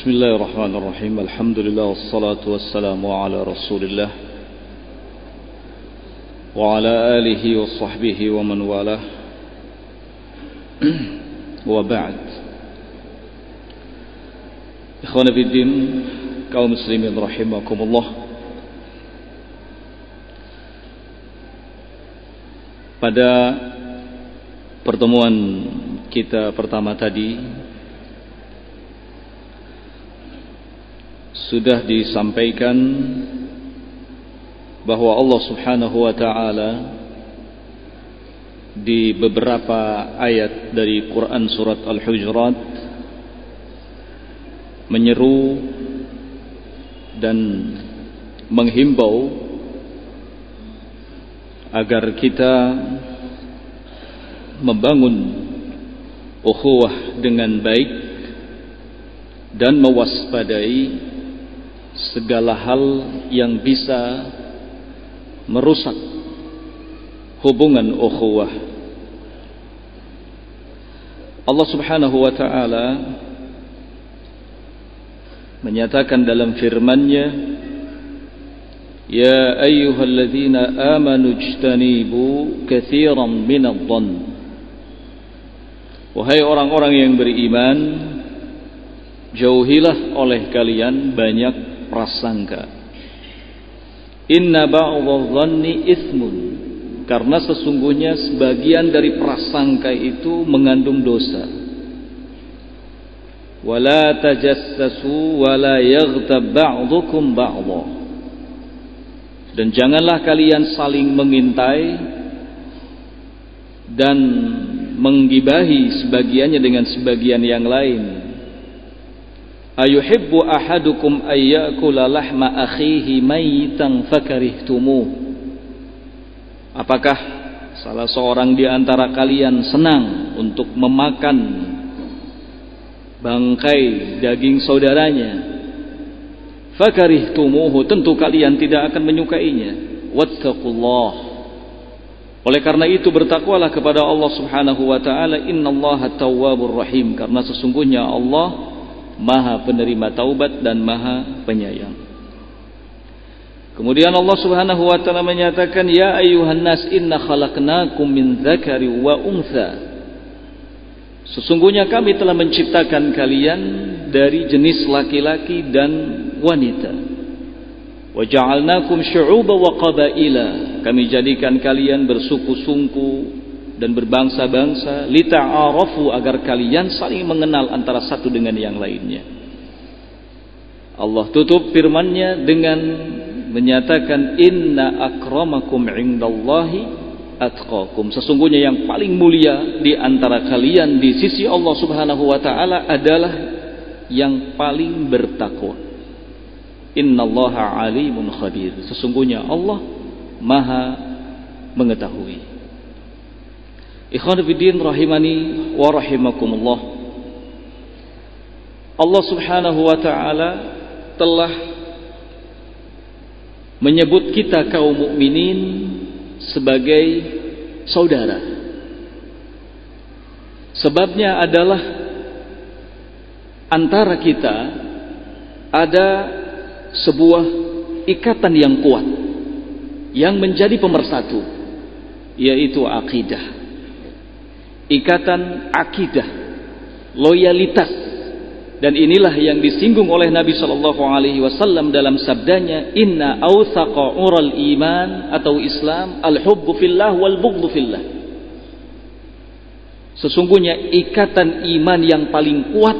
بسم الله الرحمن الرحيم الحمد لله والصلاة والسلام على رسول الله وعلى آله وصحبه ومن والاه وبعد إخوانا في الدين kaum muslimin rahimakumullah pada pertemuan kita pertama tadi sudah disampaikan bahwa Allah Subhanahu wa taala di beberapa ayat dari Quran surat Al-Hujurat menyeru dan menghimbau agar kita membangun ukhuwah dengan baik dan mewaspadai segala hal yang bisa merusak hubungan ukhuwah. Allah Subhanahu wa taala menyatakan dalam firman-Nya Ya ayyuhalladzina amanu ijtanibu katsiran minadh-dhann Wahai orang-orang yang beriman jauhilah oleh kalian banyak prasangka. Inna ba'dadh-dhanni ithmun. Karena sesungguhnya sebagian dari prasangka itu mengandung dosa. Wala tajassasu wala yaghtab ba'dukum ba'dha. Dan janganlah kalian saling mengintai dan menggibahi sebagiannya dengan sebagian yang lain Ayuhibbu ahadukum ayyakula lahma akhihi maitan fakarihtumuh Apakah salah seorang di antara kalian senang untuk memakan bangkai daging saudaranya? Fakarihtumuhu tentu kalian tidak akan menyukainya. Wattaqullah. Oleh karena itu bertakwalah kepada Allah Subhanahu wa taala innallaha tawwabur rahim. Karena sesungguhnya Allah Maha penerima taubat dan Maha penyayang. Kemudian Allah Subhanahu wa taala menyatakan ya ayuhan nas inna khalaqnakum min dzakari wa untha. Sesungguhnya kami telah menciptakan kalian dari jenis laki-laki dan wanita. Wa ja'alnakum syu'uban wa qabaila. Kami jadikan kalian bersuku-suku dan berbangsa-bangsa lita'arafu agar kalian saling mengenal antara satu dengan yang lainnya. Allah tutup firman-Nya dengan menyatakan inna akramakum indallahi atqakum. Sesungguhnya yang paling mulia di antara kalian di sisi Allah Subhanahu wa taala adalah yang paling bertakwa. Innallaha alimun khabir. Sesungguhnya Allah Maha mengetahui. Ikhwan Fiddin rahimani wa rahimakumullah. Allah subhanahu wa ta'ala telah menyebut kita kaum mukminin sebagai saudara. Sebabnya adalah antara kita ada sebuah ikatan yang kuat yang menjadi pemersatu yaitu akidah ikatan akidah, loyalitas. Dan inilah yang disinggung oleh Nabi Shallallahu Alaihi Wasallam dalam sabdanya, Inna awthaqa ural iman atau Islam al hubbu fillah wal bughdhu fillah. Sesungguhnya ikatan iman yang paling kuat,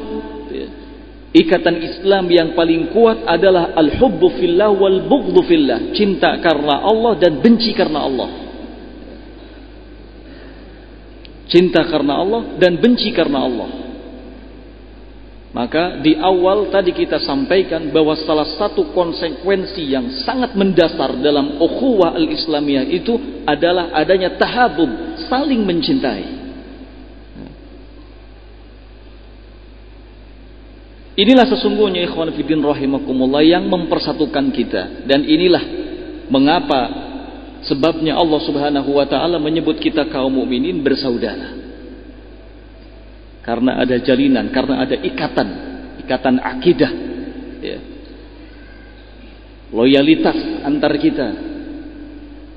ikatan Islam yang paling kuat adalah al hubbu fillah wal bughdhu fillah, cinta karena Allah dan benci karena Allah. Cinta karena Allah dan benci karena Allah. Maka di awal tadi kita sampaikan bahwa salah satu konsekuensi yang sangat mendasar dalam ukhuwah al-islamiyah itu adalah adanya tahabub, saling mencintai. Inilah sesungguhnya ikhwan fillah rahimakumullah yang mempersatukan kita dan inilah mengapa Sebabnya Allah Subhanahu wa taala menyebut kita kaum mukminin bersaudara. Karena ada jalinan, karena ada ikatan ikatan akidah, ya. loyalitas antar kita.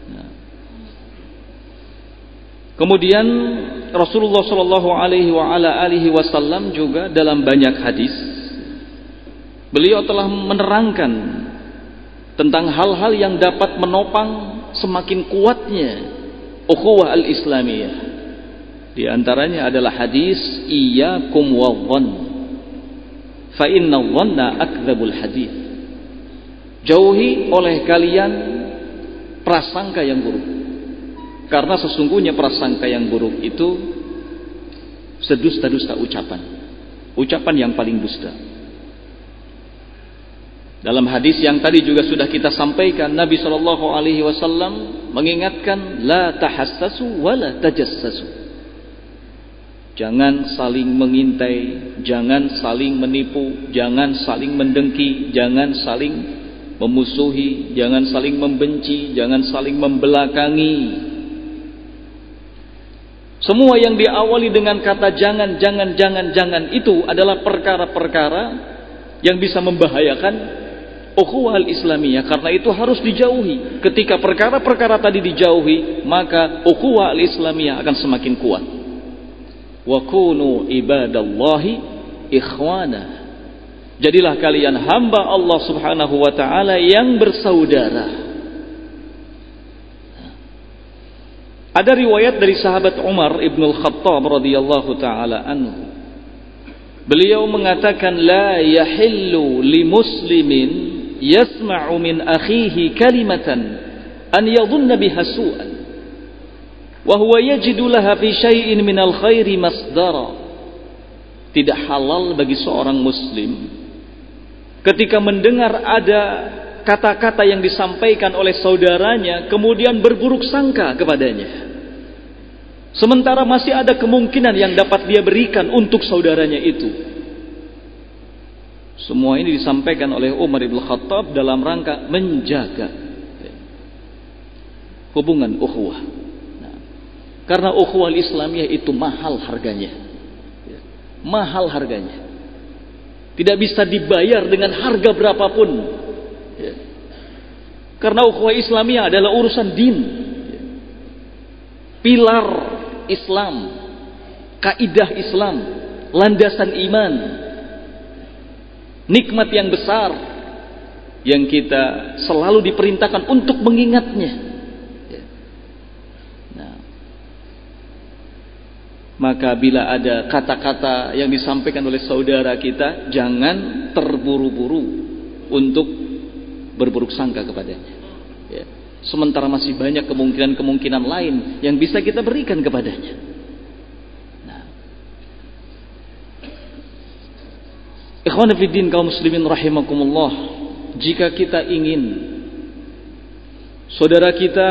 Nah. Kemudian Rasulullah Shallallahu Alaihi Wasallam juga dalam banyak hadis beliau telah menerangkan tentang hal-hal yang dapat menopang semakin kuatnya ukhuwah al-islamiyah. Di antaranya adalah hadis iyyakum wadh fa inna dhanna akdzabul hadis. Jauhi oleh kalian prasangka yang buruk. Karena sesungguhnya prasangka yang buruk itu sedusta-dusta ucapan. Ucapan yang paling dusta. Dalam hadis yang tadi juga sudah kita sampaikan, Nabi Shallallahu Alaihi Wasallam mengingatkan, la tahassasu wa la tajassasu. Jangan saling mengintai, jangan saling menipu, jangan saling mendengki, jangan saling memusuhi, jangan saling membenci, jangan saling membelakangi. Semua yang diawali dengan kata jangan, jangan, jangan, jangan itu adalah perkara-perkara yang bisa membahayakan ukhuwah al-islamiyah karena itu harus dijauhi. Ketika perkara-perkara tadi dijauhi, maka ukhuwah al-islamiyah akan semakin kuat. Wa kunu ibadallahi ikhwana. Jadilah kalian hamba Allah Subhanahu wa taala yang bersaudara. Ada riwayat dari sahabat Umar Ibn Al-Khattab radhiyallahu taala anhu. Beliau mengatakan la yahillu li muslimin yasma'u min akhihi kalimatan an yadhunna biha su'an. Wa huwa yajidu laha fi syai'in min al-khairi masdara. Tidak halal bagi seorang muslim ketika mendengar ada kata-kata yang disampaikan oleh saudaranya kemudian berburuk sangka kepadanya. Sementara masih ada kemungkinan yang dapat dia berikan untuk saudaranya itu semua ini disampaikan oleh Umar ibn Khattab dalam rangka menjaga hubungan ukhuwah. Nah, karena ukhuwah Islamiyah itu mahal harganya. Mahal harganya. Tidak bisa dibayar dengan harga berapapun. Karena ukhuwah Islamiyah adalah urusan din. Pilar Islam, kaidah Islam, landasan iman, nikmat yang besar yang kita selalu diperintahkan untuk mengingatnya. Ya. Nah, maka bila ada kata-kata yang disampaikan oleh saudara kita, jangan terburu-buru untuk berburuk sangka kepadanya. Ya. Sementara masih banyak kemungkinan-kemungkinan lain yang bisa kita berikan kepadanya. Ikhwan fiddin kaum muslimin rahimakumullah. Jika kita ingin saudara kita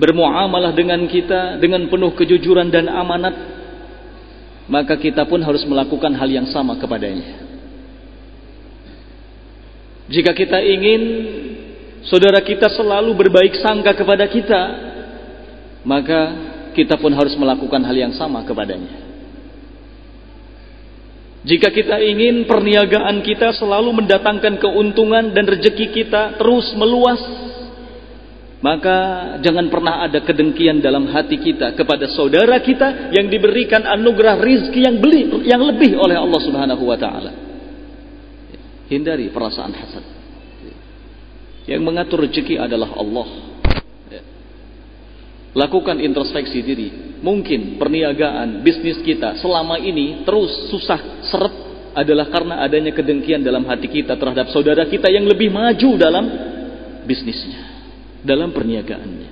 bermuamalah dengan kita dengan penuh kejujuran dan amanat, maka kita pun harus melakukan hal yang sama kepadanya. Jika kita ingin saudara kita selalu berbaik sangka kepada kita, maka kita pun harus melakukan hal yang sama kepadanya. Jika kita ingin perniagaan kita selalu mendatangkan keuntungan dan rezeki kita terus meluas, maka jangan pernah ada kedengkian dalam hati kita kepada saudara kita yang diberikan anugerah rizki yang beli yang lebih oleh Allah Subhanahu wa taala. Hindari perasaan hasad. Yang mengatur rezeki adalah Allah. Lakukan introspeksi diri. Mungkin perniagaan, bisnis kita selama ini terus susah seret adalah karena adanya kedengkian dalam hati kita terhadap saudara kita yang lebih maju dalam bisnisnya, dalam perniagaannya.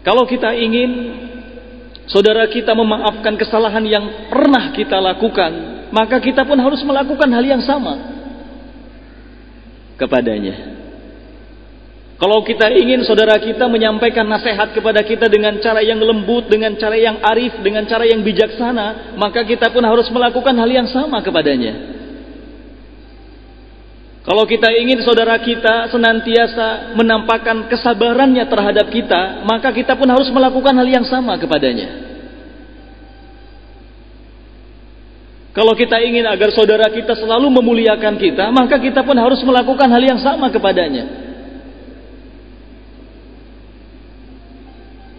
Kalau kita ingin saudara kita memaafkan kesalahan yang pernah kita lakukan, maka kita pun harus melakukan hal yang sama kepadanya. Kalau kita ingin saudara kita menyampaikan nasihat kepada kita dengan cara yang lembut, dengan cara yang arif, dengan cara yang bijaksana, maka kita pun harus melakukan hal yang sama kepadanya. Kalau kita ingin saudara kita senantiasa menampakkan kesabarannya terhadap kita, maka kita pun harus melakukan hal yang sama kepadanya. Kalau kita ingin agar saudara kita selalu memuliakan kita, maka kita pun harus melakukan hal yang sama kepadanya.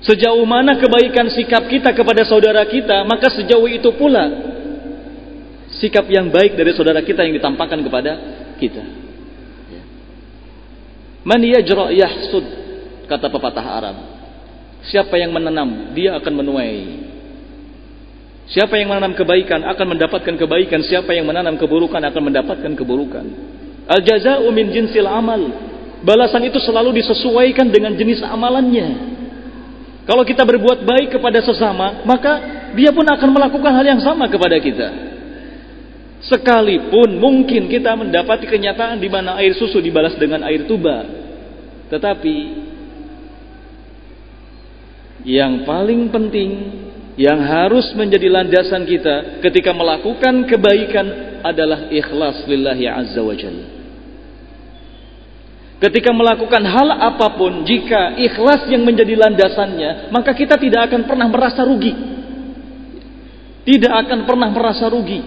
Sejauh mana kebaikan sikap kita kepada saudara kita, maka sejauh itu pula sikap yang baik dari saudara kita yang ditampakkan kepada kita. Ya. Man yajra yahsud kata pepatah Arab. Siapa yang menanam, dia akan menuai. Siapa yang menanam kebaikan akan mendapatkan kebaikan, siapa yang menanam keburukan akan mendapatkan keburukan. Al jazaa'u min jinsil amal. Balasan itu selalu disesuaikan dengan jenis amalannya. Kalau kita berbuat baik kepada sesama, maka dia pun akan melakukan hal yang sama kepada kita. Sekalipun mungkin kita mendapati kenyataan di mana air susu dibalas dengan air tuba. Tetapi yang paling penting yang harus menjadi landasan kita ketika melakukan kebaikan adalah ikhlas lillahi azza wa jalla. Ketika melakukan hal apa pun, jika ikhlas yang menjadi landasannya, maka kita tidak akan pernah merasa rugi. Tidak akan pernah merasa rugi.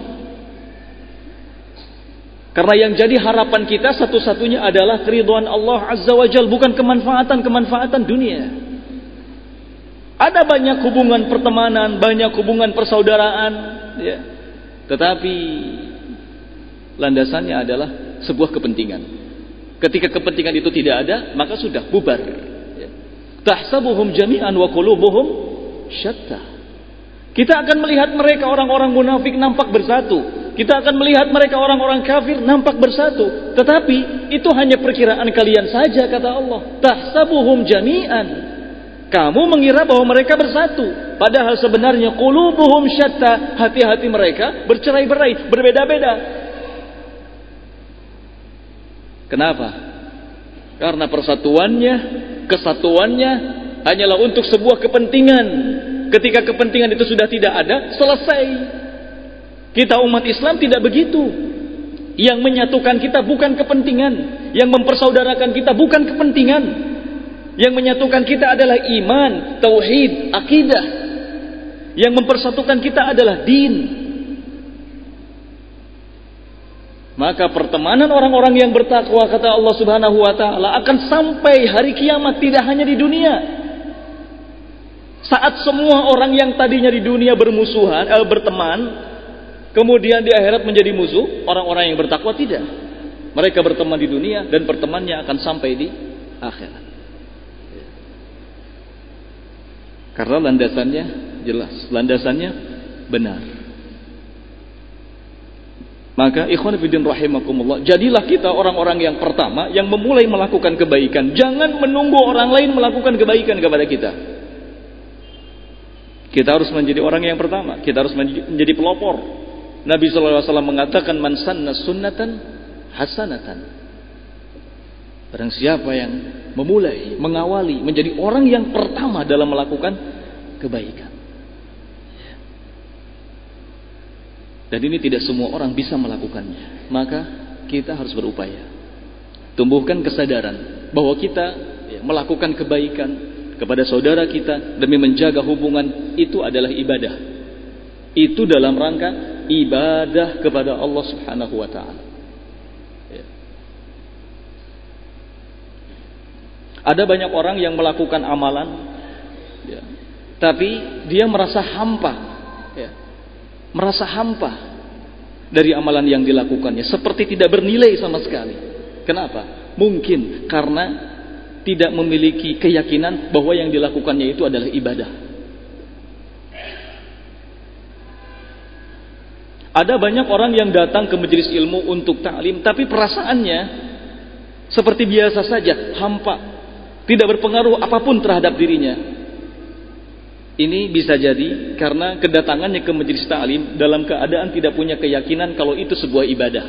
Karena yang jadi harapan kita satu-satunya adalah keriduan Allah Azza wa Jal, bukan kemanfaatan-kemanfaatan dunia. Ada banyak hubungan pertemanan, banyak hubungan persaudaraan, ya. Tetapi landasannya adalah sebuah kepentingan. Ketika kepentingan itu tidak ada, maka sudah bubar. Ya. Tahsabuhum jami'an wa qulubuhum syatta. Kita akan melihat mereka orang-orang munafik nampak bersatu. Kita akan melihat mereka orang-orang kafir nampak bersatu. Tetapi itu hanya perkiraan kalian saja kata Allah. Tahsabuhum jami'an kamu mengira bahwa mereka bersatu, padahal sebenarnya qulubuhum syatta, hati-hati mereka bercerai-berai, berbeda-beda. Kenapa? Karena persatuannya, kesatuannya hanyalah untuk sebuah kepentingan. Ketika kepentingan itu sudah tidak ada, selesai. Kita umat Islam tidak begitu. Yang menyatukan kita bukan kepentingan, yang mempersaudarakan kita bukan kepentingan, yang menyatukan kita adalah iman, tauhid, akidah. Yang mempersatukan kita adalah din. Maka pertemanan orang-orang yang bertakwa kata Allah Subhanahu wa taala akan sampai hari kiamat tidak hanya di dunia. Saat semua orang yang tadinya di dunia bermusuhan, eh, berteman, kemudian di akhirat menjadi musuh, orang-orang yang bertakwa tidak. Mereka berteman di dunia dan pertemanannya akan sampai di akhirat. Karena landasannya jelas, landasannya benar. Maka ikhwan fillah rahimakumullah, jadilah kita orang-orang yang pertama yang memulai melakukan kebaikan. Jangan menunggu orang lain melakukan kebaikan kepada kita. Kita harus menjadi orang yang pertama, kita harus menjadi pelopor. Nabi wasallam mengatakan man sanna sunnatan hasanatan. Barang siapa yang memulai, mengawali, menjadi orang yang pertama dalam melakukan kebaikan. Dan ini tidak semua orang bisa melakukannya. Maka kita harus berupaya. Tumbuhkan kesadaran bahwa kita ya, melakukan kebaikan kepada saudara kita demi menjaga hubungan itu adalah ibadah. Itu dalam rangka ibadah kepada Allah Subhanahu wa taala. Ada banyak orang yang melakukan amalan, ya, tapi dia merasa hampa, ya, merasa hampa dari amalan yang dilakukannya, seperti tidak bernilai sama sekali. Kenapa? Mungkin karena tidak memiliki keyakinan bahwa yang dilakukannya itu adalah ibadah. Ada banyak orang yang datang ke majelis ilmu untuk taklim, tapi perasaannya seperti biasa saja, hampa, tidak berpengaruh apa pun terhadap dirinya. Ini bisa jadi karena kedatangannya ke majelis ta'lim dalam keadaan tidak punya keyakinan kalau itu sebuah ibadah.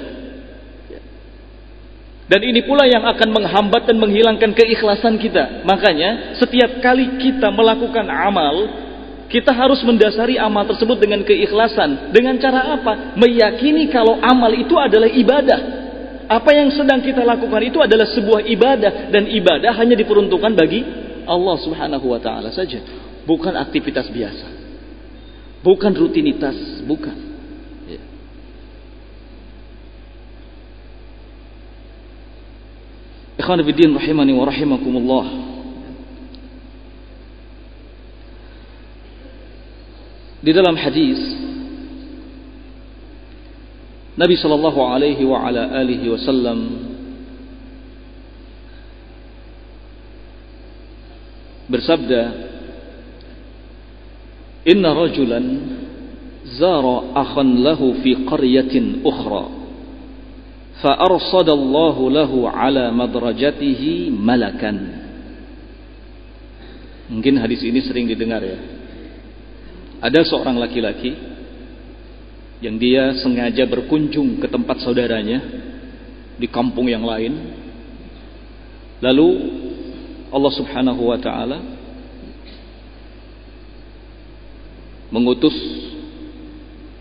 Dan ini pula yang akan menghambat dan menghilangkan keikhlasan kita. Makanya setiap kali kita melakukan amal, kita harus mendasari amal tersebut dengan keikhlasan. Dengan cara apa? Meyakini kalau amal itu adalah ibadah. Apa yang sedang kita lakukan itu adalah sebuah ibadah dan ibadah hanya diperuntukkan bagi Allah Subhanahu wa taala saja, bukan aktivitas biasa, bukan rutinitas, bukan. Ya. Ikhwan bidin rahimani wa rahimakumullah. Di dalam hadis Nabi sallallahu alaihi wa ala alihi wasallam bersabda Inna rajulan zara akhan lahu fi qaryatin ukhra فأرصد الله له على مدرجته ملكا mungkin hadis ini sering didengar ya ada seorang laki-laki yang dia sengaja berkunjung ke tempat saudaranya di kampung yang lain lalu Allah Subhanahu wa taala mengutus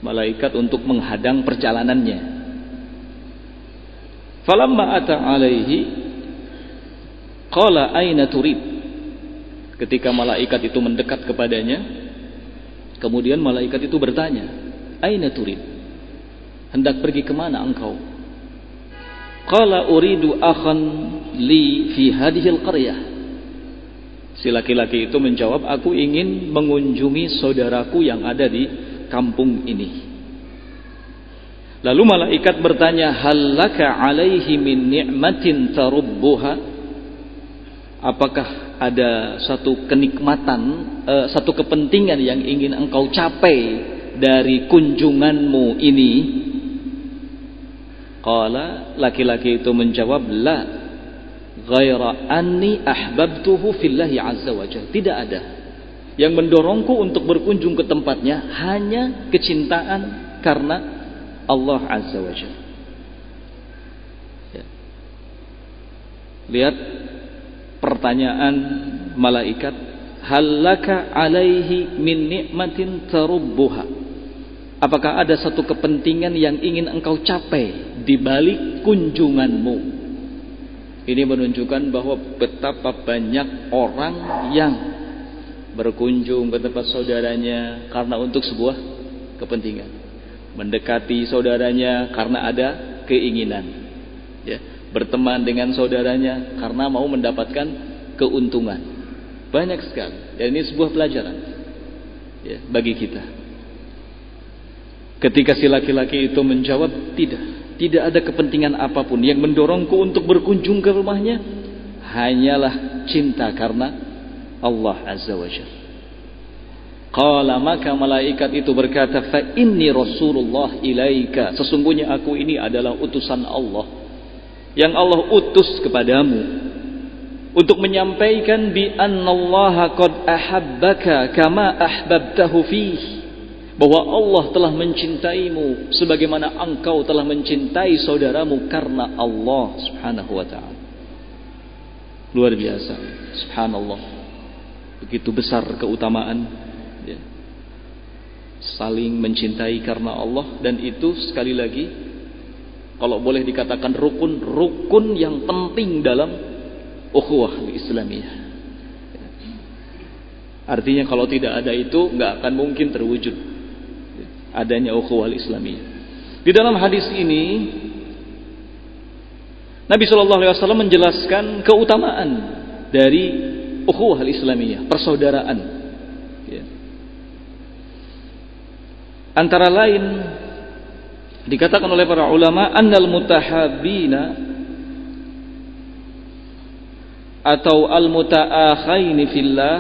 malaikat untuk menghadang perjalanannya Falamma ata alaihi qala aina turid? Ketika malaikat itu mendekat kepadanya, kemudian malaikat itu bertanya, "Aina turid?" Hendak pergi ke mana engkau? Qala uridu akhan li fi hadhil qaryah. Si laki-laki itu menjawab, "Aku ingin mengunjungi saudaraku yang ada di kampung ini." Lalu malaikat bertanya, "Hallaka alaihi min ni'matin tarubbuha?" Apakah ada satu kenikmatan, uh, satu kepentingan yang ingin engkau capai dari kunjunganmu ini? Qala laki-laki itu menjawab, "La, ghaira anni ahbabtuhu fillahi azza wajalla." Tidak ada yang mendorongku untuk berkunjung ke tempatnya hanya kecintaan karena Allah Azza wa. Ya. Lihat pertanyaan malaikat, "Halaka alaihi min nikmatin tarubbuha?" Apakah ada satu kepentingan yang ingin engkau capai di balik kunjunganmu? Ini menunjukkan bahwa betapa banyak orang yang berkunjung ke tempat saudaranya karena untuk sebuah kepentingan. Mendekati saudaranya karena ada keinginan ya. Berteman dengan saudaranya karena mau mendapatkan keuntungan. Banyak sekali. Dan ini sebuah pelajaran ya bagi kita. Ketika si laki-laki itu menjawab tidak tidak ada kepentingan apa pun yang mendorongku untuk berkunjung ke rumahnya hanyalah cinta karena Allah azza wajalla Qala maka malaikat itu berkata fa inni rasulullah ilaika. Sesungguhnya aku ini adalah utusan Allah yang Allah utus kepadamu untuk menyampaikan bi annallaha qad ahabbaka kama ahbabtahu fih bahwa Allah telah mencintaimu sebagaimana engkau telah mencintai saudaramu karena Allah Subhanahu wa taala. Luar biasa. Subhanallah. Begitu besar keutamaan saling mencintai karena Allah. Dan itu sekali lagi kalau boleh dikatakan rukun rukun yang penting dalam ukhuwah Islamiyah. Artinya kalau tidak ada itu nggak akan mungkin terwujud adanya ukhuwah Islamiyah. Di dalam hadis ini Nabi Shallallahu Alaihi Wasallam menjelaskan keutamaan dari ukhuwah Islamiyah, persaudaraan Antara lain dikatakan oleh para ulama annal mutahabina atau al mutaakhaini fillah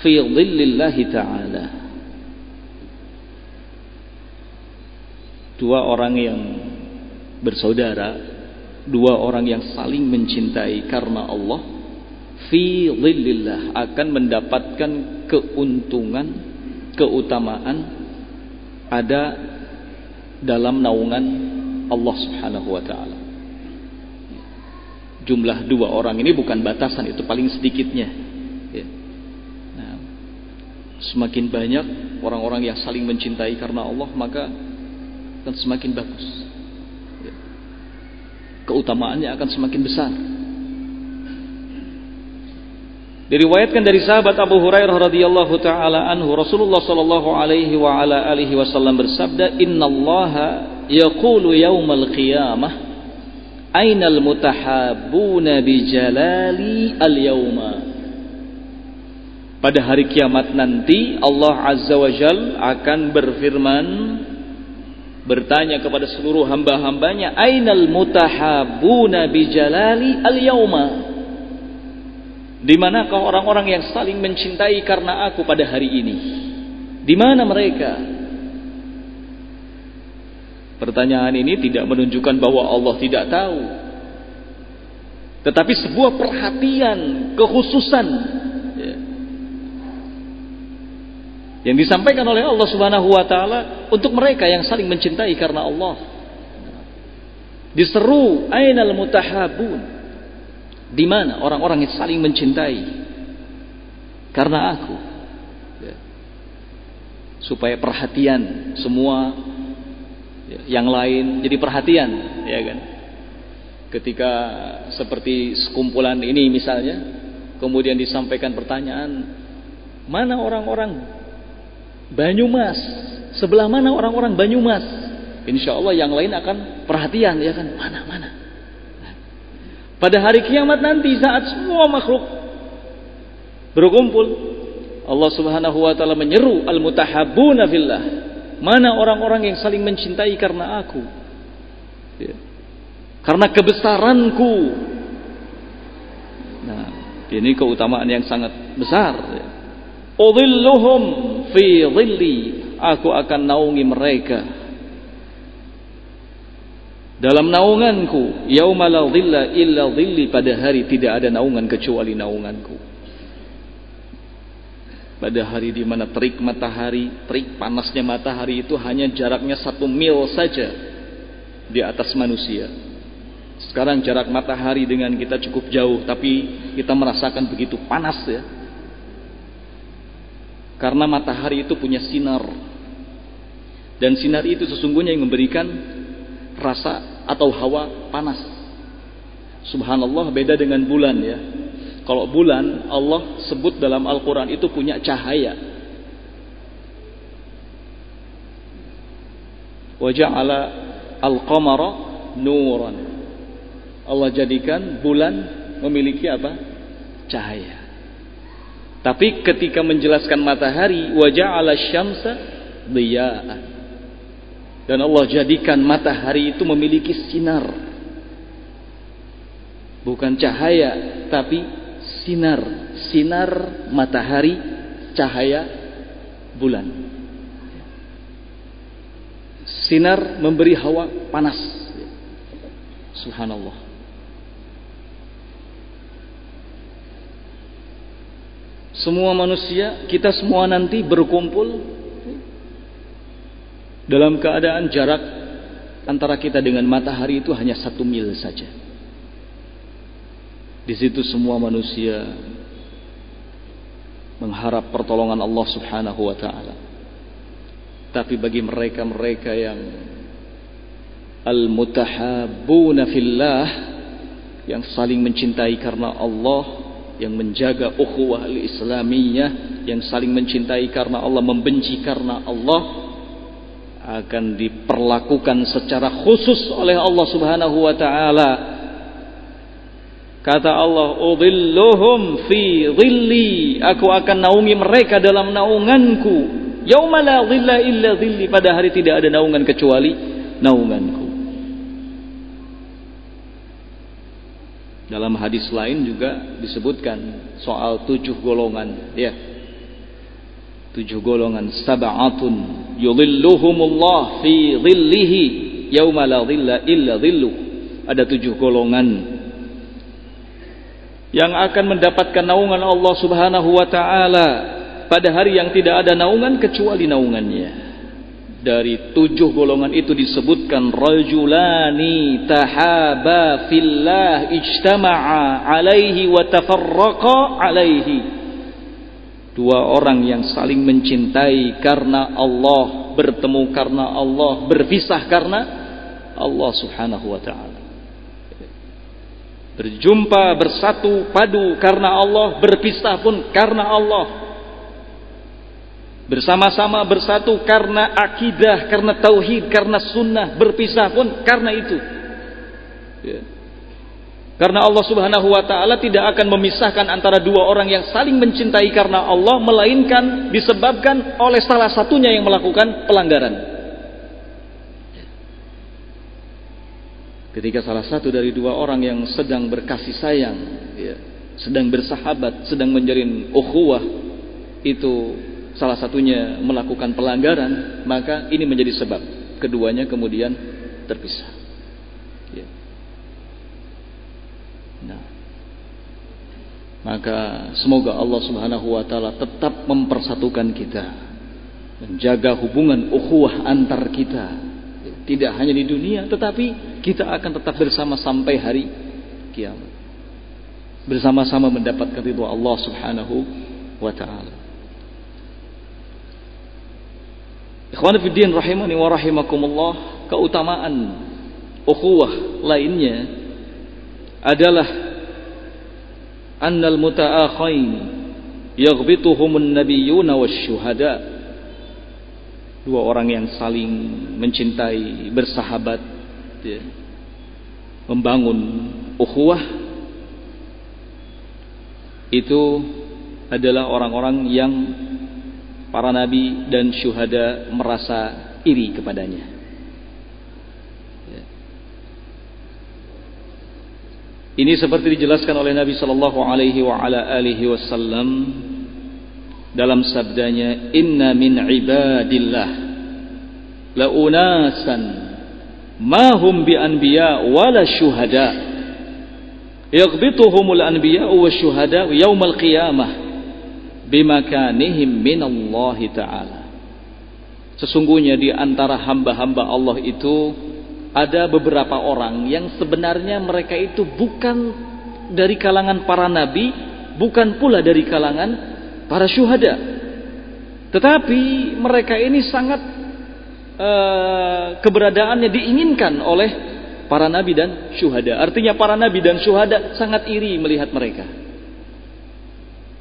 fi dhillillah taala. Dua orang yang bersaudara, dua orang yang saling mencintai karena Allah fi dhillillah akan mendapatkan keuntungan, keutamaan ada dalam naungan Allah Subhanahu wa taala. Jumlah dua orang ini bukan batasan, itu paling sedikitnya. Ya. Nah, semakin banyak orang-orang yang saling mencintai karena Allah, maka akan semakin bagus. Ya. Keutamaannya akan semakin besar. Diriwayatkan dari sahabat Abu Hurairah radhiyallahu taala anhu Rasulullah sallallahu alaihi wa ala alihi wasallam bersabda innallaha yaqulu yaumal qiyamah Ainal mutahabuna bijalali al-yawma Pada hari kiamat nanti Allah Azza wa Jal akan berfirman bertanya kepada seluruh hamba-hambanya Ainal mutahabuna bijalali al-yawma? Di manakah orang-orang yang saling mencintai karena aku pada hari ini? Di mana mereka? Pertanyaan ini tidak menunjukkan bahwa Allah tidak tahu. Tetapi sebuah perhatian, kekhususan ya, yang disampaikan oleh Allah Subhanahu wa taala untuk mereka yang saling mencintai karena Allah. Diseru ainal mutahabun. Di mana orang-orang yang saling mencintai karena aku. Ya. Supaya perhatian semua yang lain jadi perhatian ya kan ketika seperti sekumpulan ini misalnya kemudian disampaikan pertanyaan mana orang-orang Banyumas sebelah mana orang-orang Banyumas Insya Allah yang lain akan perhatian ya kan mana mana pada hari kiamat nanti saat semua makhluk berkumpul Allah Subhanahu wa taala menyeru al-mutahabbuna fillah Mana orang-orang yang saling mencintai karena aku? Ya. Karena kebesaranku. Nah, ini keutamaan yang sangat besar. Ya. Udhilluhum fi dhilli. Aku akan naungi mereka. Dalam naunganku. Yauma la dhilla illa dhilli. Pada hari tidak ada naungan kecuali naunganku pada hari di mana terik matahari, terik panasnya matahari itu hanya jaraknya satu mil saja di atas manusia. Sekarang jarak matahari dengan kita cukup jauh, tapi kita merasakan begitu panas ya. Karena matahari itu punya sinar. Dan sinar itu sesungguhnya yang memberikan rasa atau hawa panas. Subhanallah beda dengan bulan ya. Kalau bulan Allah sebut dalam Al-Quran itu punya cahaya. Waja'ala al-qamara nuran. Allah jadikan bulan memiliki apa? Cahaya. Tapi ketika menjelaskan matahari, waja'ala syamsa diya'an. Dan Allah jadikan matahari itu memiliki sinar. Bukan cahaya, tapi sinar sinar matahari cahaya bulan sinar memberi hawa panas subhanallah semua manusia kita semua nanti berkumpul dalam keadaan jarak antara kita dengan matahari itu hanya satu mil saja di situ semua manusia mengharap pertolongan Allah Subhanahu wa taala. Tapi bagi mereka-mereka yang al-mutahabbuna fillah yang saling mencintai karena Allah, yang menjaga ukhuwah al-islamiyah, yang saling mencintai karena Allah, membenci karena Allah akan diperlakukan secara khusus oleh Allah Subhanahu wa taala Kata Allah, "Udhilluhum fi dhilli." Aku akan naungi mereka dalam naunganku. Yauma la dhilla illa dhilli. Pada hari tidak ada naungan kecuali naunganku. Dalam hadis lain juga disebutkan soal tujuh golongan, ya. Tujuh golongan sab'atun yudhilluhumullah fi dhillihi yauma la dhilla illa dhillu. Ada tujuh golongan yang akan mendapatkan naungan Allah Subhanahu wa taala pada hari yang tidak ada naungan kecuali naungannya. Dari tujuh golongan itu disebutkan rajulani tahaba fillah ijtama'a alaihi wa tafarraqa alaihi. Dua orang yang saling mencintai karena Allah, bertemu karena Allah, berpisah karena Allah Subhanahu wa taala berjumpa bersatu padu karena Allah berpisah pun karena Allah bersama-sama bersatu karena akidah karena tauhid karena sunnah berpisah pun karena itu ya. Karena Allah Subhanahu wa taala tidak akan memisahkan antara dua orang yang saling mencintai karena Allah melainkan disebabkan oleh salah satunya yang melakukan pelanggaran. Ketika salah satu dari dua orang yang sedang berkasih sayang, ya, sedang bersahabat, sedang menjalin ukhuwah, itu salah satunya melakukan pelanggaran, maka ini menjadi sebab keduanya kemudian terpisah. Maka semoga Allah Subhanahu wa taala tetap mempersatukan kita. Menjaga hubungan ukhuwah antar kita. Tidak hanya di dunia tetapi kita akan tetap bersama sampai hari kiamat. Bersama-sama mendapatkan ridho Allah Subhanahu wa taala. Ikhwan fillah rahimani wa rahimakumullah, keutamaan ukhuwah lainnya adalah annal mutaakhain yaghbituhumun nabiyyuna wasyuhada. Dua orang yang saling mencintai bersahabat ya, membangun ukhuwah itu adalah orang-orang yang para nabi dan syuhada merasa iri kepadanya. Ini seperti dijelaskan oleh Nabi sallallahu alaihi wasallam dalam sabdanya inna min ibadillah la unasan ma hum bi anbiya wala syuhada. Yaghbituhumul anbiya wa syuhada yaumal qiyamah bimakanihim min Allah taala Sesungguhnya di antara hamba-hamba Allah itu ada beberapa orang yang sebenarnya mereka itu bukan dari kalangan para nabi, bukan pula dari kalangan para syuhada. Tetapi mereka ini sangat uh, keberadaannya diinginkan oleh para nabi dan syuhada. Artinya para nabi dan syuhada sangat iri melihat mereka.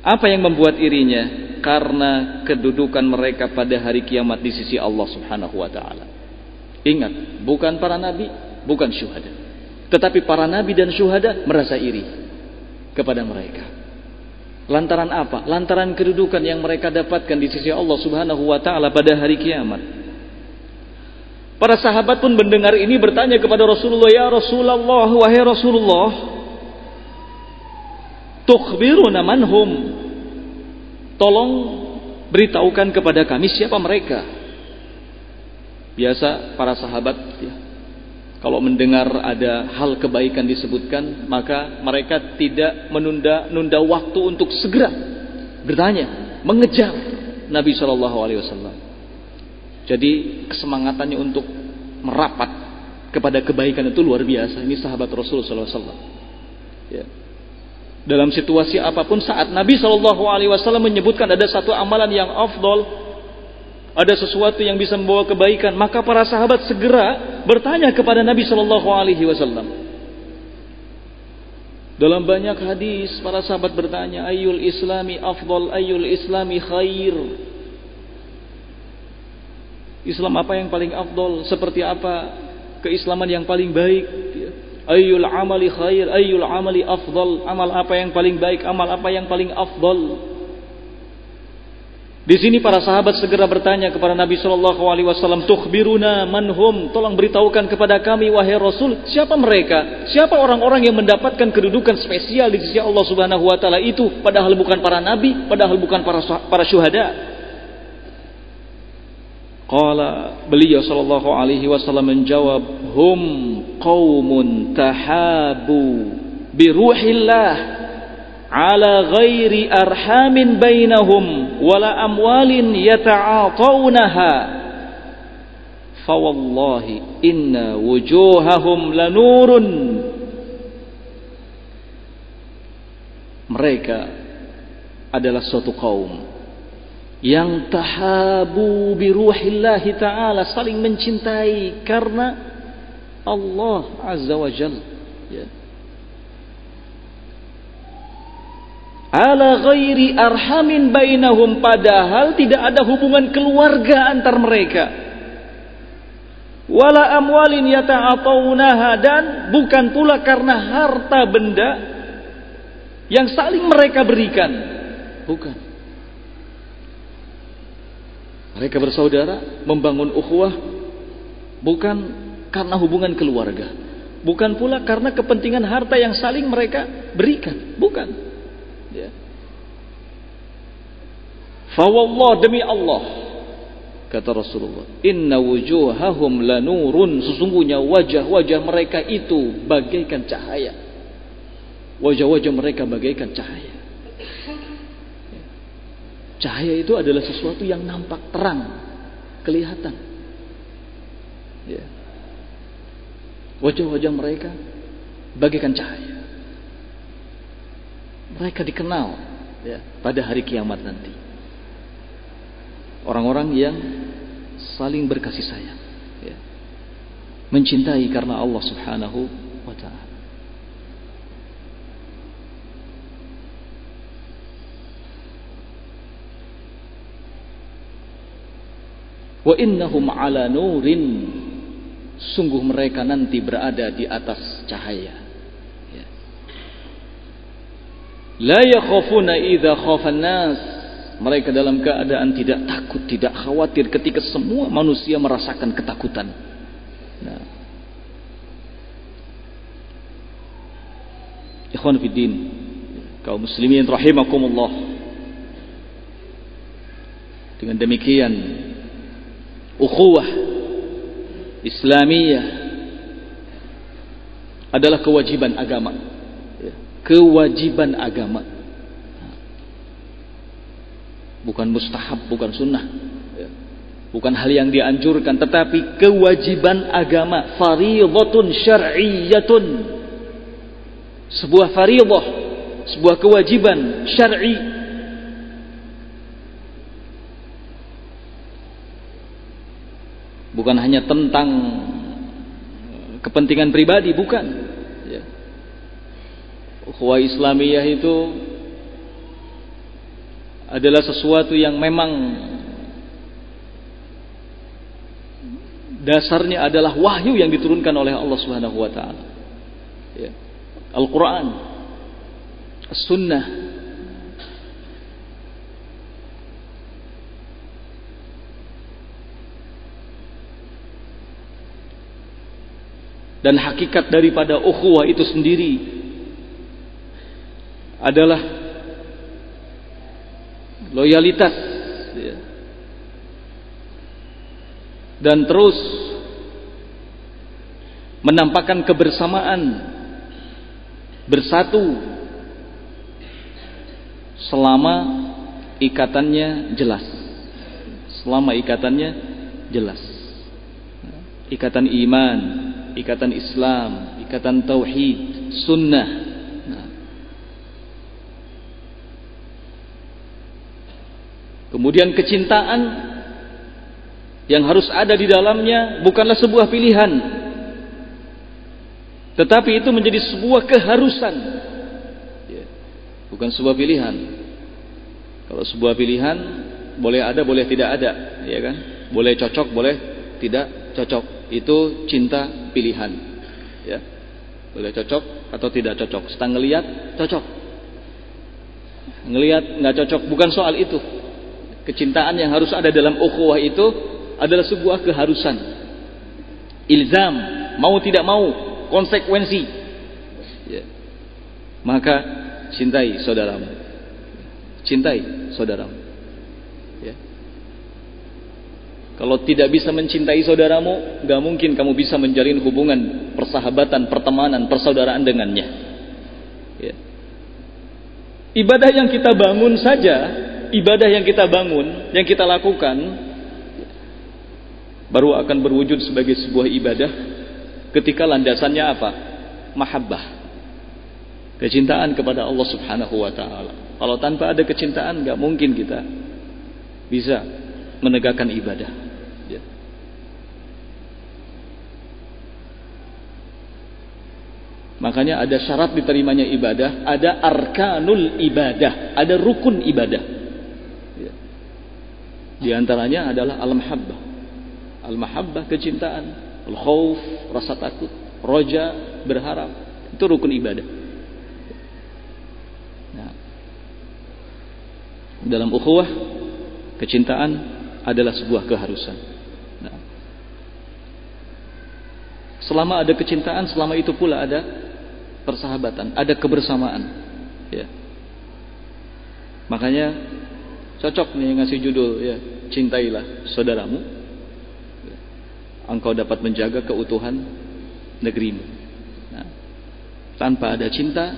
Apa yang membuat irinya? Karena kedudukan mereka pada hari kiamat di sisi Allah Subhanahu wa taala. Ingat, bukan para nabi, bukan syuhada. Tetapi para nabi dan syuhada merasa iri kepada mereka. Lantaran apa? Lantaran kedudukan yang mereka dapatkan di sisi Allah Subhanahu wa taala pada hari kiamat. Para sahabat pun mendengar ini bertanya kepada Rasulullah, "Ya Rasulullah, wahai Rasulullah, tukhbiruna manhum?" Tolong beritahukan kepada kami siapa mereka. Biasa para sahabat ya, kalau mendengar ada hal kebaikan disebutkan, maka mereka tidak menunda-nunda waktu untuk segera bertanya, mengejar Nabi Wasallam. Jadi kesemangatannya untuk merapat kepada kebaikan itu luar biasa. Ini sahabat Rasulullah Wasallam. Ya. Dalam situasi apa pun saat Nabi Shallallahu Alaihi Wasallam menyebutkan ada satu amalan yang afdol ada sesuatu yang bisa membawa kebaikan, maka para sahabat segera bertanya kepada Nabi Shallallahu Alaihi Wasallam. Dalam banyak hadis para sahabat bertanya, ayul islami afdol, ayul islami khair. Islam apa yang paling afdol? Seperti apa keislaman yang paling baik? Ayul amali khair, ayul amali afdol. Amal apa yang paling baik? Amal apa yang paling afdol? Di sini para sahabat segera bertanya kepada Nabi Shallallahu Alaihi Wasallam, tukhbiruna manhum, tolong beritahukan kepada kami wahai Rasul, siapa mereka? Siapa orang-orang yang mendapatkan kedudukan spesial di sisi Allah Subhanahu Wa Taala itu? Padahal bukan para nabi, padahal bukan para para syuhada. Qala beliau sallallahu alaihi wasallam menjawab, hum qaumun tahabu bi ruhillah ala ghairi arhamin bainahum wala amwalin yata'atawnaha. Fawallahi inna wujuhahum lanurun mereka adalah suatu kaum yang tahabu bi ruhillahi ta'ala saling mencintai karena Allah azza wa jalla ya. Ala ghairi arhamin bainahum padahal tidak ada hubungan keluarga antar mereka. Wala amwalin yata'atawunaha dan bukan pula karena harta benda yang saling mereka berikan. Bukan mereka bersaudara membangun ukhuwah bukan karena hubungan keluarga bukan pula karena kepentingan harta yang saling mereka berikan bukan ya Fawallah demi Allah Kata Rasulullah, "Inna wujuhahum lanurun." Sesungguhnya wajah-wajah mereka itu bagaikan cahaya. Wajah-wajah mereka bagaikan cahaya. Cahaya itu adalah sesuatu yang nampak terang, kelihatan. Ya. Wajah-wajah mereka bagaikan cahaya. Mereka dikenal ya, pada hari kiamat nanti orang-orang yang saling berkasih sayang ya. mencintai karena Allah subhanahu wa ta'ala wa innahum ala nurin sungguh mereka nanti berada di atas cahaya ya. la yakhafuna idza khafan nas mereka dalam keadaan tidak takut, tidak khawatir ketika semua manusia merasakan ketakutan. Nah. Ikhwan Fiddin, kaum muslimin rahimakumullah. Dengan demikian, ukhuwah Islamiyah adalah kewajiban agama. Ya, kewajiban agama bukan mustahab, bukan sunnah. Ya. Bukan hal yang dianjurkan, tetapi kewajiban agama, faridatun syar'iyyatun. Sebuah faridah, sebuah kewajiban syar'i. Bukan hanya tentang kepentingan pribadi, bukan. Ya. Ukhuwah Islamiyah itu adalah sesuatu yang memang dasarnya adalah wahyu yang diturunkan oleh Allah Subhanahu wa taala. Ya. Al-Qur'an, As-Sunnah. Dan hakikat daripada ukhuwah itu sendiri adalah loyalitas ya. dan terus menampakkan kebersamaan bersatu selama ikatannya jelas. Selama ikatannya jelas. Ikatan iman ikatan Islam ikatan tauhid sunnah Kemudian kecintaan yang harus ada di dalamnya bukanlah sebuah pilihan. Tetapi itu menjadi sebuah keharusan. Ya. Bukan sebuah pilihan. Kalau sebuah pilihan boleh ada, boleh tidak ada, ya kan? Boleh cocok, boleh tidak cocok. Itu cinta pilihan. Ya. Boleh cocok atau tidak cocok. Setang ngelihat cocok. Ngelihat nggak cocok, bukan soal itu. Kecintaan yang harus ada dalam ukhuwah itu adalah sebuah keharusan. Ilzam, mau tidak mau, konsekuensi. Ya. Maka cintai saudaramu. Cintai saudaramu. Ya. Kalau tidak bisa mencintai saudaramu, gak mungkin kamu bisa menjalin hubungan persahabatan, pertemanan, persaudaraan dengannya. Ya. Ibadah yang kita bangun saja ibadah yang kita bangun, yang kita lakukan baru akan berwujud sebagai sebuah ibadah ketika landasannya apa? Mahabbah. Kecintaan kepada Allah Subhanahu wa taala. Kalau tanpa ada kecintaan nggak mungkin kita bisa menegakkan ibadah. Ya. Makanya ada syarat diterimanya ibadah, ada arkanul ibadah, ada rukun ibadah. Di antaranya adalah al-mahabbah. Al-mahabbah kecintaan. Al-khauf, rasa takut, roja, berharap. Itu rukun ibadah. Nah, dalam ukhuwah, kecintaan adalah sebuah keharusan. Nah, selama ada kecintaan, selama itu pula ada persahabatan, ada kebersamaan. Ya. Makanya cocok nih ngasih judul ya, cintailah saudaramu. Engkau dapat menjaga keutuhan negerimu. Nah, tanpa ada cinta,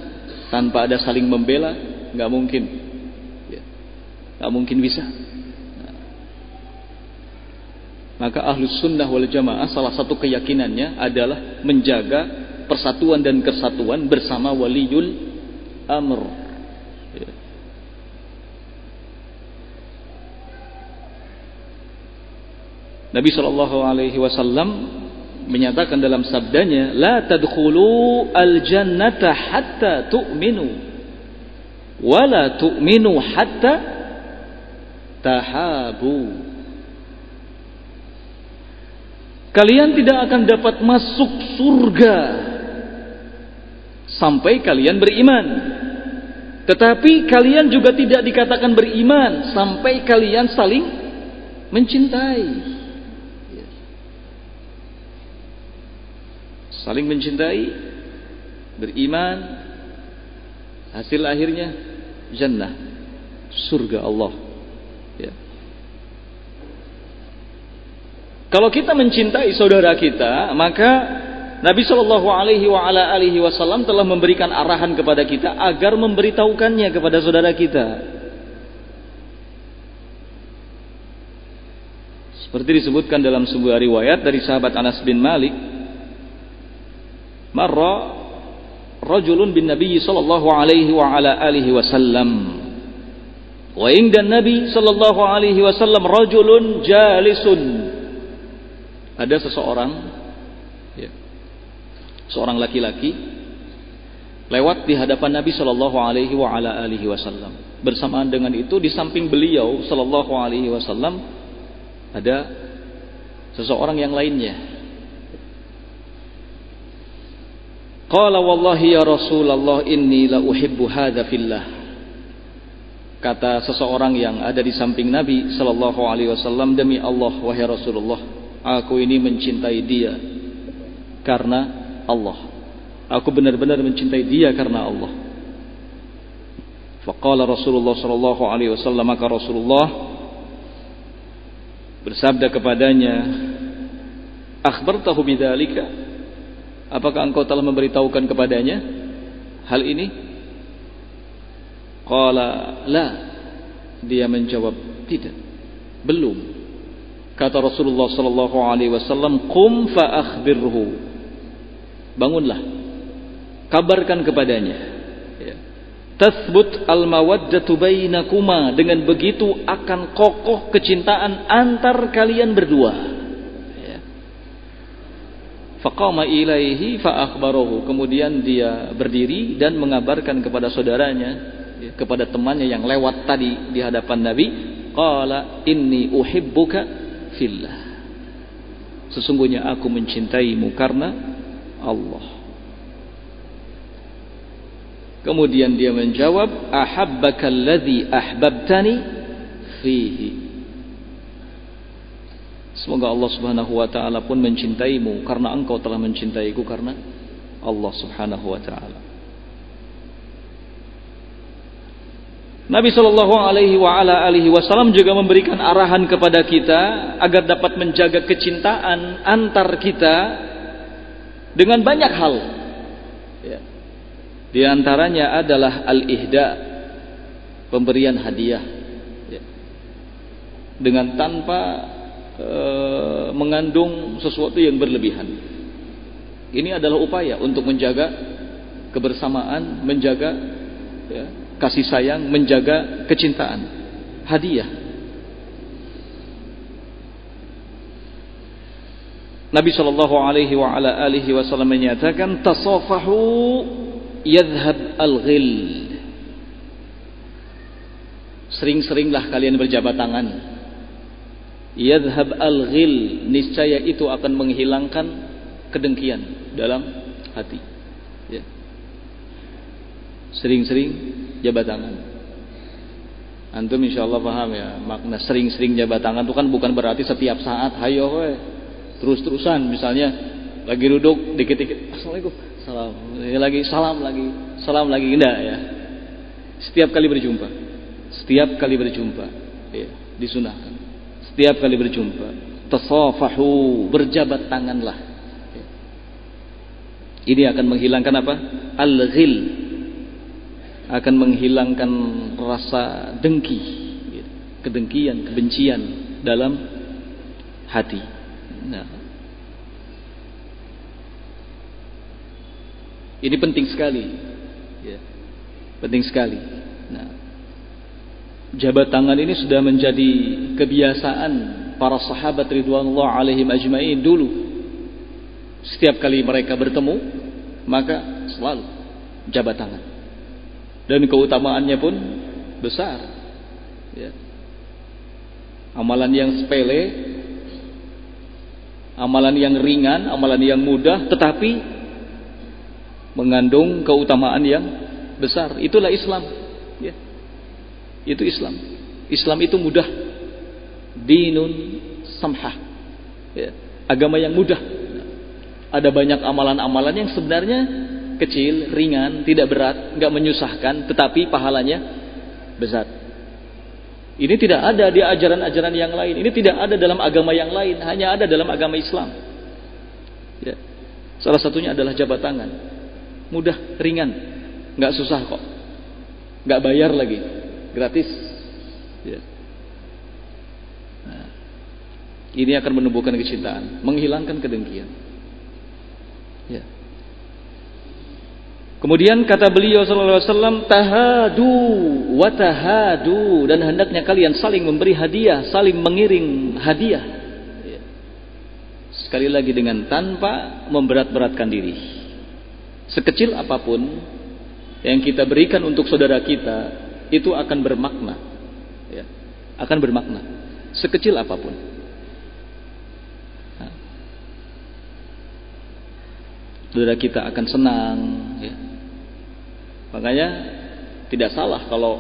tanpa ada saling membela, nggak mungkin. Ya, nggak mungkin bisa. Nah, maka ahlus sunnah wal jamaah salah satu keyakinannya adalah menjaga persatuan dan kesatuan bersama waliul amr Nabi Shallallahu Alaihi Wasallam menyatakan dalam sabdanya, tadkhulu al jannata hatta tu'minu, wala tu'minu hatta tahabu. Kalian tidak akan dapat masuk surga sampai kalian beriman. Tetapi kalian juga tidak dikatakan beriman sampai kalian saling mencintai. saling mencintai, beriman, hasil akhirnya jannah, surga Allah. Ya. Kalau kita mencintai saudara kita, maka Nabi Shallallahu Alaihi Wasallam telah memberikan arahan kepada kita agar memberitahukannya kepada saudara kita. Seperti disebutkan dalam sebuah riwayat dari sahabat Anas bin Malik, marra rajulun bin Nabi sallallahu alaihi wa ala alihi wasallam wa inda Nabi sallallahu alaihi wasallam rajulun jalisun ada seseorang ya, seorang laki-laki lewat di hadapan Nabi sallallahu alaihi wasallam bersamaan dengan itu di samping beliau sallallahu alaihi wasallam ada seseorang yang lainnya Qala wallahi ya Rasulullah inni la uhibbu hadza fillah. Kata seseorang yang ada di samping Nabi sallallahu alaihi wasallam demi Allah wahai Rasulullah, aku ini mencintai dia karena Allah. Aku benar-benar mencintai dia karena Allah. Faqala Rasulullah sallallahu alaihi wasallam maka Rasulullah bersabda kepadanya, "Akhbartahu bidzalika?" Apakah engkau telah memberitahukan kepadanya hal ini? Qala la. Dia menjawab tidak. Belum. Kata Rasulullah sallallahu alaihi wasallam, "Qum fa akhbirhu." Bangunlah. Kabarkan kepadanya. Ya. Tathbut al-mawaddatu bainakuma. Dengan begitu akan kokoh kecintaan antar kalian berdua. Faqama ilaihi fa'akhbarahu. Kemudian dia berdiri dan mengabarkan kepada saudaranya, ya, kepada temannya yang lewat tadi di hadapan Nabi, qala inni uhibbuka fillah. Sesungguhnya aku mencintaimu karena Allah. Kemudian dia menjawab, ahabbaka alladhi ahbabtani fihi. Semoga Allah Subhanahu wa taala pun mencintaimu karena engkau telah mencintaiku karena Allah Subhanahu wa taala. Nabi Shallallahu Alaihi Wasallam juga memberikan arahan kepada kita agar dapat menjaga kecintaan antar kita dengan banyak hal. Ya. Di antaranya adalah al-ihda, pemberian hadiah, ya. dengan tanpa Eh, mengandung sesuatu yang berlebihan. Ini adalah upaya untuk menjaga kebersamaan, menjaga ya, kasih sayang, menjaga kecintaan. Hadiah. Nabi Shallallahu Alaihi wa ala alihi Wasallam menyatakan tasafahu yadhab al-ghil. Sering-seringlah kalian berjabat tangan. Yadhhab al-ghil. Niscaya itu akan menghilangkan kedengkian dalam hati. Ya. Sering-sering jabat tangan. Antum insyaallah paham ya makna sering-sering jabat tangan itu kan bukan berarti setiap saat. Hayo we terus-terusan misalnya lagi duduk dikit-dikit assalamualaikum. Salam. Lagi salam lagi salam lagi. Enggak ya. Setiap kali berjumpa setiap kali berjumpa ya disunahkan. Setiap kali berjumpa tasafahu berjabat tanganlah ini akan menghilangkan apa? Al-ghil. Akan menghilangkan rasa dengki kedengkian kebencian dalam hati nah ini penting sekali ya. penting sekali nah jabat tangan ini sudah menjadi kebiasaan para sahabat ridwanullah alaihim ajmain dulu. Setiap kali mereka bertemu, maka selalu jabat tangan. Dan keutamaannya pun besar. Ya. Amalan yang sepele, amalan yang ringan, amalan yang mudah, tetapi mengandung keutamaan yang besar. Itulah Islam. Ya. Itu Islam. Islam itu mudah. Dinun samhah. Ya. Agama yang mudah. Ada banyak amalan-amalan yang sebenarnya kecil, ringan, tidak berat, nggak menyusahkan, tetapi pahalanya besar. Ini tidak ada di ajaran-ajaran yang lain. Ini tidak ada dalam agama yang lain, hanya ada dalam agama Islam. Ya. Salah satunya adalah jabat tangan. Mudah, ringan, nggak susah kok, nggak bayar lagi gratis. Ya. Nah, ini akan menumbuhkan kecintaan, menghilangkan kedengkian. Kemudian kata beliau wasallam tahadu wa tahadu dan hendaknya kalian saling memberi hadiah, saling mengiring hadiah. Ya. Sekali lagi dengan tanpa memberat-beratkan diri. Sekecil apa pun yang kita berikan untuk saudara kita, itu akan bermakna ya, akan bermakna sekecil apa pun saudara kita akan senang ya. Makanya tidak salah kalau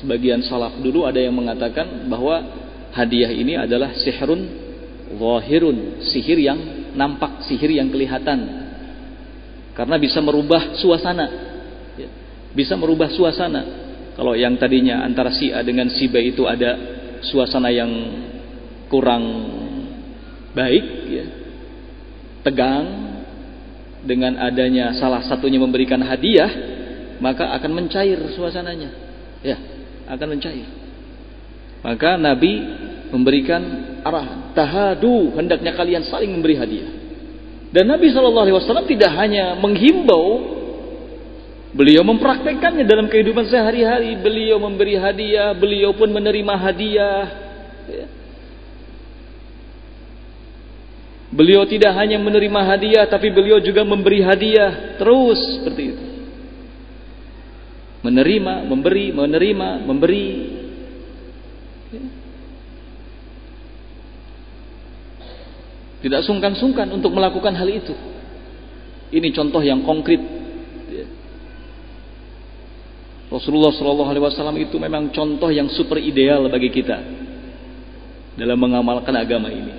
sebagian salaf dulu ada yang mengatakan bahwa hadiah ini adalah sihrun zahirun sihir yang nampak sihir yang kelihatan karena bisa merubah suasana ya. bisa merubah suasana kalau yang tadinya antara si A dengan si B itu ada suasana yang kurang baik, ya, tegang, dengan adanya salah satunya memberikan hadiah, maka akan mencair suasananya. Ya, akan mencair. Maka Nabi memberikan arahan, tahadu, hendaknya kalian saling memberi hadiah. Dan Nabi Shallallahu Alaihi Wasallam tidak hanya menghimbau Beliau mempraktekkannya dalam kehidupan sehari-hari. Beliau memberi hadiah, beliau pun menerima hadiah. Ya. Beliau tidak hanya menerima hadiah, tapi beliau juga memberi hadiah terus seperti itu. Menerima, memberi, menerima, memberi. Ya. Tidak sungkan-sungkan untuk melakukan hal itu. Ini contoh yang konkret Rasulullah Shallallahu Alaihi Wasallam itu memang contoh yang super ideal bagi kita dalam mengamalkan agama ini.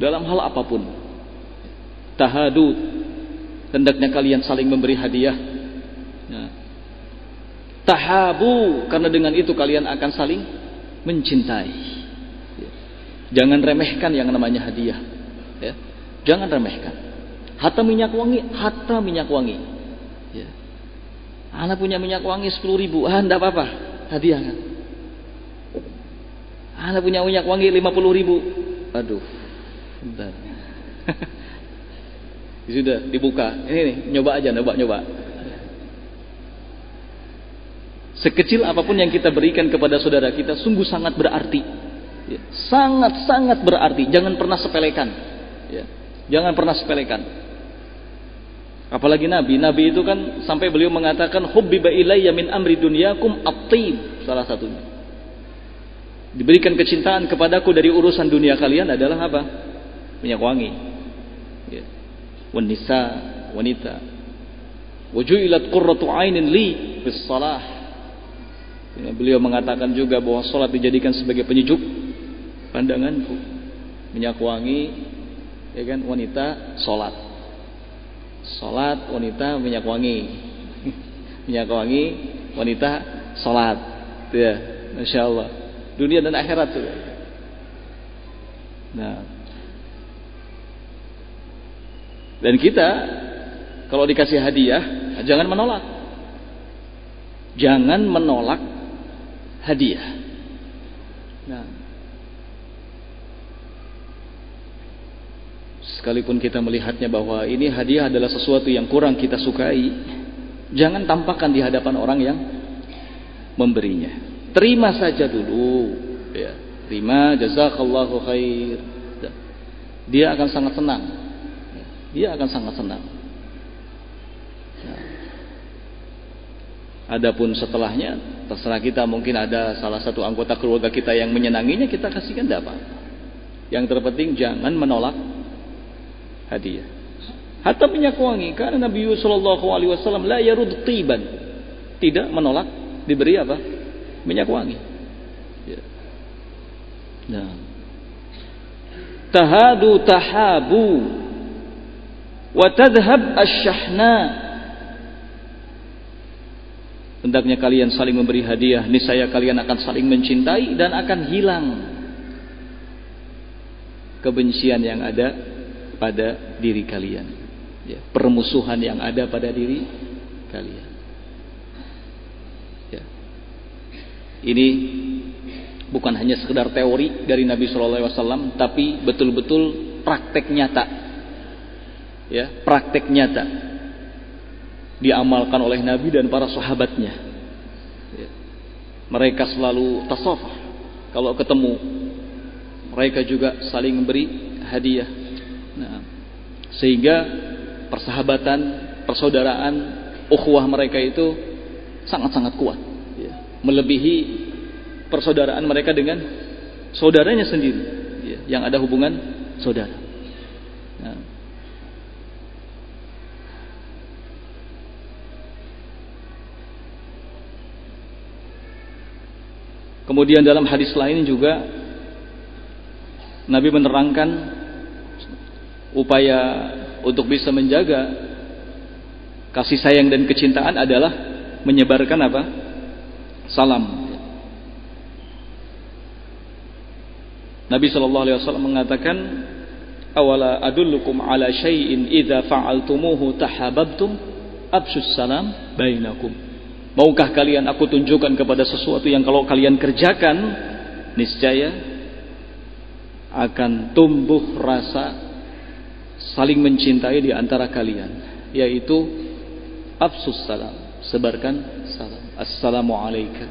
Dalam hal apa pun, tahadu, hendaknya kalian saling memberi hadiah. Ya. Tahabu, karena dengan itu kalian akan saling mencintai. Ya. Jangan remehkan yang namanya hadiah. Ya. Jangan remehkan. Hatta minyak wangi, hatta minyak wangi. Ya. Anak punya minyak wangi 10 ribu. Ah, enggak apa-apa. Hadiah kan. Anak punya minyak wangi 50 ribu. Aduh. Sudah dibuka. Ini nih, nyoba aja, nyoba, nyoba. Sekecil apa pun yang kita berikan kepada saudara kita sungguh sangat berarti. Sangat-sangat ya. berarti. Jangan pernah sepelekan. Ya. Jangan pernah sepelekan. Apalagi Nabi, Nabi itu kan sampai beliau mengatakan hubbiba ilayya min amri dunyakum at salah satunya. Diberikan kecintaan kepadaku dari urusan dunia kalian adalah apa? Minyak wangi. Ya. Wanita, wanita. Wajulat qurratu ainin li bis salah. Ya, beliau mengatakan juga bahwa salat dijadikan sebagai penyejuk pandanganku. Minyak wangi, ya kan, wanita salat. Salat wanita minyak wangi. minyak wangi wanita salat. Ya, Masya Allah dunia dan akhirat tuh. Nah, dan kita kalau dikasih hadiah jangan menolak, jangan menolak hadiah. Nah, sekalipun kita melihatnya bahwa ini hadiah adalah sesuatu yang kurang kita sukai, jangan tampakkan di hadapan orang yang memberinya. Terima saja dulu, ya. Terima, jazakallahu khair. Dia akan sangat senang. Dia akan sangat senang. Adapun setelahnya, terserah kita mungkin ada salah satu anggota keluarga kita yang menyenanginya, kita kasihkan apa Yang terpenting jangan menolak hadiah. Hatta minyak wangi, karena Nabi Sallallahu Alaihi Wasallam la yarud tiban, tidak menolak diberi apa? minyak wangi. Ya. Nah. Tahadu tahabu wa tadhhab asyahna. Hendaknya kalian saling memberi hadiah, niscaya kalian akan saling mencintai dan akan hilang kebencian yang ada pada diri kalian. Ya, permusuhan yang ada pada diri kalian. Ini bukan hanya sekedar teori dari Nabi Shallallahu Alaihi Wasallam, tapi betul-betul praktek nyata. Ya, praktek nyata diamalkan oleh Nabi dan para sahabatnya. Ya. Mereka selalu tasawuf kalau ketemu. Mereka juga saling memberi hadiah. Nah, sehingga persahabatan, persaudaraan, ukhuwah mereka itu sangat-sangat kuat melebihi persaudaraan mereka dengan saudaranya sendiri ya, yang ada hubungan saudara. Nah. Kemudian dalam hadis lain juga Nabi menerangkan upaya untuk bisa menjaga kasih sayang dan kecintaan adalah menyebarkan apa? salam. Nabi Shallallahu Alaihi Wasallam mengatakan, awala adullukum ala syai'in idza fa'altumuhu tahabbtum absus salam bainakum. Maukah kalian aku tunjukkan kepada sesuatu yang kalau kalian kerjakan niscaya akan tumbuh rasa saling mencintai di antara kalian yaitu absus salam sebarkan salam Assalamualaikum.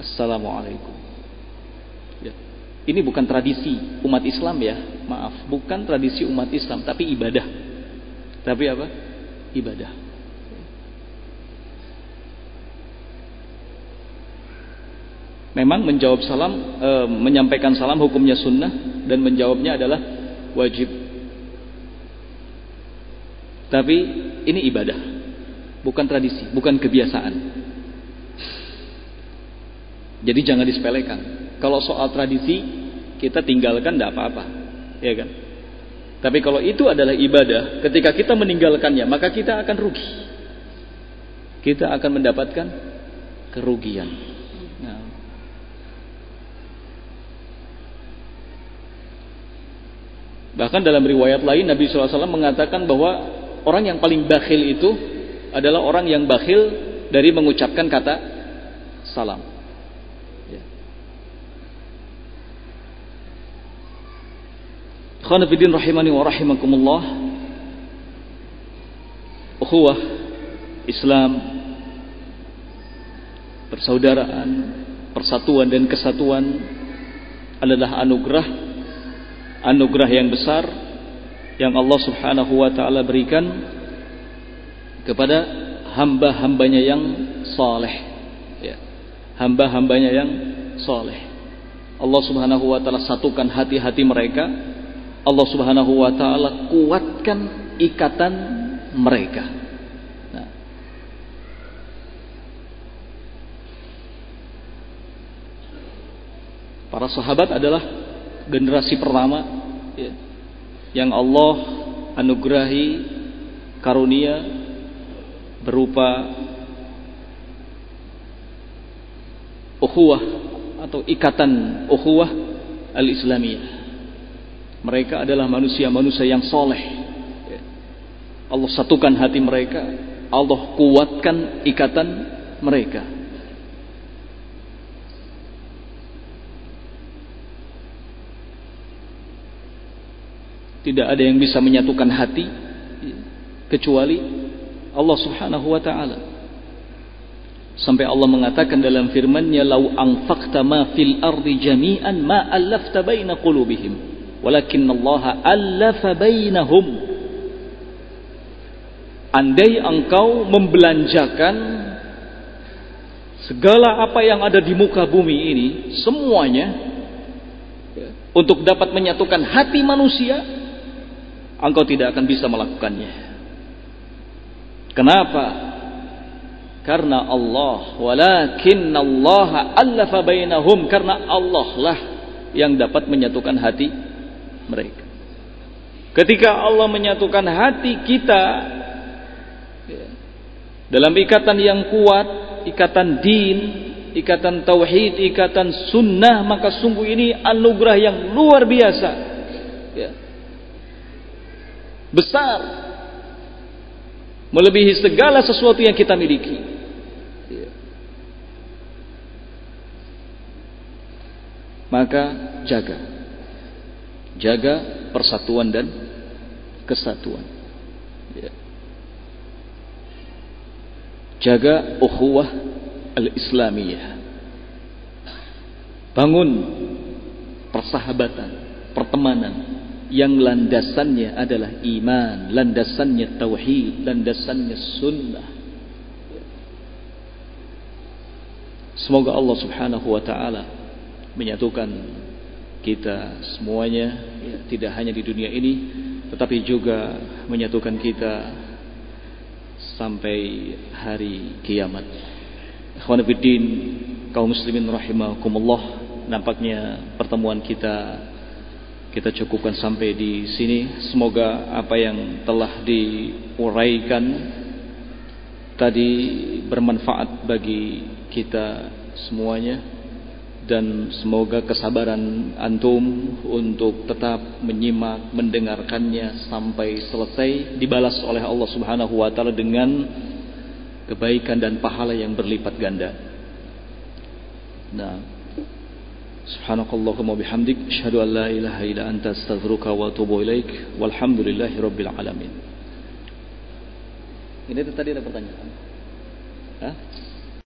Assalamualaikum. Ya. Ini bukan tradisi umat Islam ya, maaf, bukan tradisi umat Islam, tapi ibadah. Tapi apa? Ibadah. Memang menjawab salam, e, menyampaikan salam hukumnya sunnah dan menjawabnya adalah wajib. Tapi ini ibadah, bukan tradisi, bukan kebiasaan. Jadi jangan disepelekan. Kalau soal tradisi kita tinggalkan tidak apa-apa, ya kan? Tapi kalau itu adalah ibadah, ketika kita meninggalkannya, maka kita akan rugi. Kita akan mendapatkan kerugian. Nah. Bahkan dalam riwayat lain Nabi SAW mengatakan bahwa orang yang paling bakhil itu adalah orang yang bakhil dari mengucapkan kata salam. Khanafidin rahimani wa rahimakumullah Ukhuwah Islam Persaudaraan Persatuan dan kesatuan Adalah anugerah Anugerah yang besar Yang Allah subhanahu wa ta'ala berikan Kepada Hamba-hambanya yang Saleh ya. Hamba-hambanya yang Saleh Allah Subhanahu wa taala satukan hati-hati mereka. Allah Subhanahu wa taala kuatkan ikatan mereka. Nah. Para sahabat adalah generasi pertama ya, yang Allah anugerahi karunia berupa ukhuwah atau ikatan ukhuwah al-islamiyah. Mereka adalah manusia-manusia yang soleh. Allah satukan hati mereka. Allah kuatkan ikatan mereka. Tidak ada yang bisa menyatukan hati kecuali Allah Subhanahu wa taala. Sampai Allah mengatakan dalam firman-Nya, "Lau anfaqta ma fil ardi jami'an ma allafta baina qulubihim, walakinnallaha allafa bainahum." Andai engkau membelanjakan segala apa yang ada di muka bumi ini, semuanya ya, untuk dapat menyatukan hati manusia, engkau tidak akan bisa melakukannya. Kenapa? Karena Allah, walakin Allah allafa bainahum karena Allah lah yang dapat menyatukan hati mereka. Ketika Allah menyatukan hati kita dalam ikatan yang kuat, ikatan din, ikatan tauhid, ikatan sunnah, maka sungguh ini anugerah yang luar biasa. Ya. Besar. Melebihi segala sesuatu yang kita miliki. Ya. Maka jaga. Jaga persatuan dan kesatuan. Ya. Jaga ukhuwah al-islamiyah. Bangun persahabatan, pertemanan yang landasannya adalah iman, landasannya tauhid, landasannya sunnah. Semoga Allah Subhanahu wa taala menyatukan kita semuanya ya, tidak hanya di dunia ini tetapi juga menyatukan kita sampai hari kiamat. Ikhwanafiddin kaum muslimin rahimakumullah nampaknya pertemuan kita kita cukupkan sampai di sini. Semoga apa yang telah diuraikan tadi bermanfaat bagi kita semuanya dan semoga kesabaran antum untuk tetap menyimak mendengarkannya sampai selesai dibalas oleh Allah Subhanahu wa taala dengan kebaikan dan pahala yang berlipat ganda. Nah, Subhanakallahumma bihamdik asyhadu an la ilaha illa anta astaghfiruka wa atubu ilaik walhamdulillahi rabbil alamin. Ini tadi ada pertanyaan. Hah?